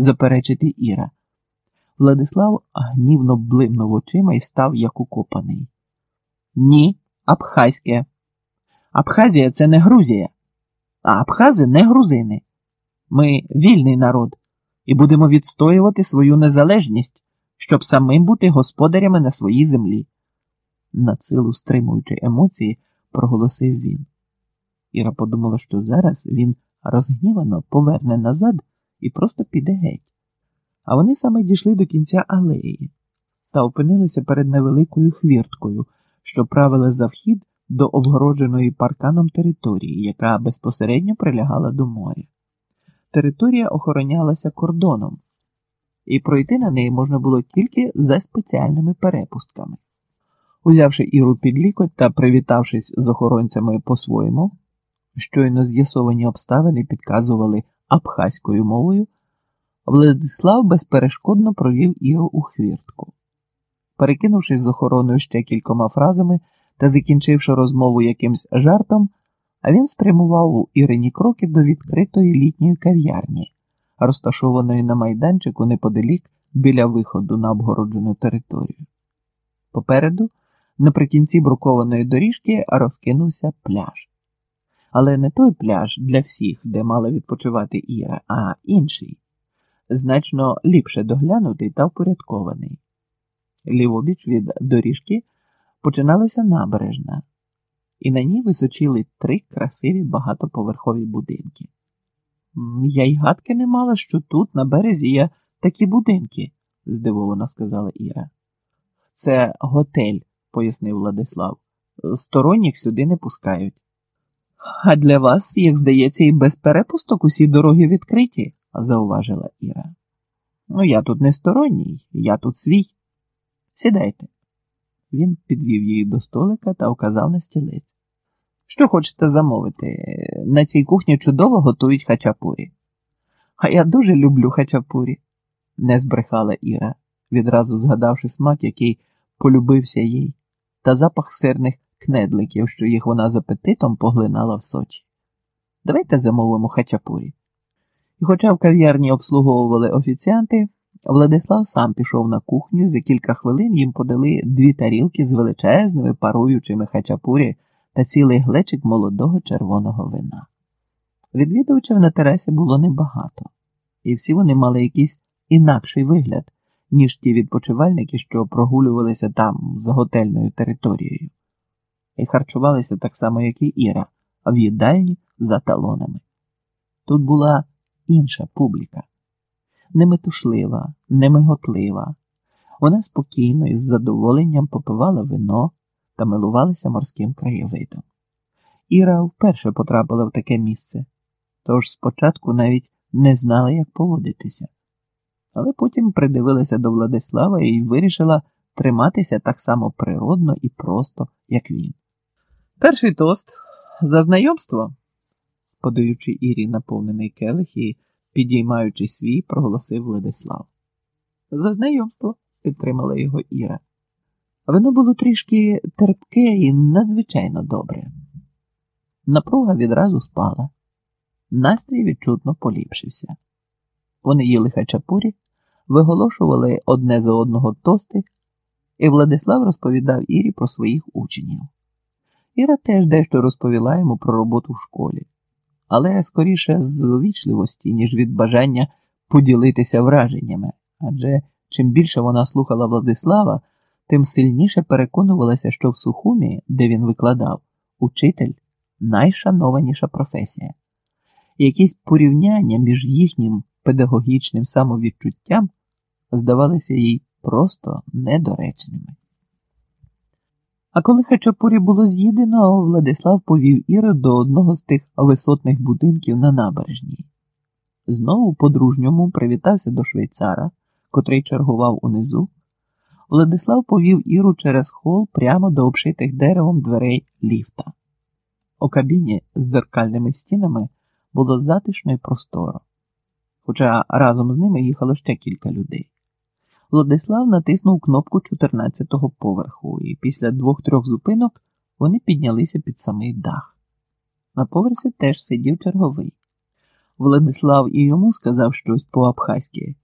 заперечити Іра. Владислав гнівно блимнув очима і став як укопаний. Ні, Абхазьке. Абхазія це не Грузія, а Абхази не грузини. Ми вільний народ і будемо відстоювати свою незалежність, щоб самим бути господарями на своїй землі. На силу стримуючи емоції, проголосив він. Іра подумала, що зараз він розгнівано поверне назад і просто піде геть. А вони саме дійшли до кінця алеї та опинилися перед невеликою хвірткою, що правила за вхід до обгородженої парканом території, яка безпосередньо прилягала до моря. Територія охоронялася кордоном, і пройти на неї можна було тільки за спеціальними перепустками. Узявши Іру під лікоть та привітавшись з охоронцями по-своєму, щойно з'ясовані обставини підказували абхазькою мовою, Владислав безперешкодно провів Іру у хвіртку. Перекинувшись з охороною ще кількома фразами та закінчивши розмову якимсь жартом, він спрямував у Ірині кроки до відкритої літньої кав'ярні, розташованої на майданчику неподалік біля виходу на обгороджену територію. Попереду, наприкінці брукованої доріжки, розкинувся пляж. Але не той пляж для всіх, де мала відпочивати Іра, а інший, значно ліпше доглянутий та впорядкований. Лівобіч від доріжки починалася набережна, і на ній височили три красиві багатоповерхові будинки. Я й гадки не мала, що тут, на березі, є такі будинки, здивовано сказала Іра. Це готель, пояснив Владислав. Сторонніх сюди не пускають. А для вас, як здається, і без перепусток усі дороги відкриті, зауважила Іра. Ну, я тут не сторонній, я тут свій. Сідайте. Він підвів її до столика та указав на стілець. Що хочете замовити? На цій кухні чудово готують хачапурі. А я дуже люблю хачапурі, не збрехала Іра, відразу згадавши смак, який полюбився їй, та запах сирних кнедликів, що їх вона з апетитом поглинала в сочі. Давайте замовимо хачапурі. І хоча в кав'ярні обслуговували офіціанти, Владислав сам пішов на кухню, і за кілька хвилин їм подали дві тарілки з величезними паруючими хачапурі та цілий глечик молодого червоного вина. Відвідувачів на терасі було небагато, і всі вони мали якийсь інакший вигляд, ніж ті відпочивальники, що прогулювалися там за готельною територією, і харчувалися так само, як і Іра, в їдальні за талонами. Тут була інша публіка неметушлива, немиготлива. Вона спокійно і з задоволенням попивала вино та милувалася морським краєвидом. Іра вперше потрапила в таке місце, тож спочатку навіть не знала, як поводитися, але потім придивилася до Владислава і вирішила триматися так само природно і просто, як він. Перший тост за знайомство, подаючи Ірі наповнений келих і підіймаючи свій, проголосив Владислав. За знайомство, підтримала його Іра. Воно було трішки терпке і надзвичайно добре. Напруга відразу спала, настрій відчутно поліпшився. Вони їли хачапурі, виголошували одне за одного тости, і Владислав розповідав Ірі про своїх учнів. Іра теж дещо розповіла йому про роботу в школі але скоріше з увічливості, ніж від бажання поділитися враженнями, адже чим більше вона слухала Владислава, тим сильніше переконувалася, що в Сухумі, де він викладав, учитель найшанованіша професія. І якісь порівняння між їхнім педагогічним самовідчуттям здавалися їй просто недоречними. А коли хачапурі було з'їдено, Владислав повів Іру до одного з тих висотних будинків на набережній. Знову по-дружньому привітався до швейцара, котрий чергував унизу. Владислав повів Іру через хол прямо до обшитих деревом дверей ліфта. У кабіні з дзеркальними стінами було затишно і просторо, хоча разом з ними їхало ще кілька людей. Владислав натиснув кнопку 14-го поверху, і після двох-трьох зупинок вони піднялися під самий дах. На поверсі теж сидів черговий. Владислав і йому сказав щось по-абхазьки.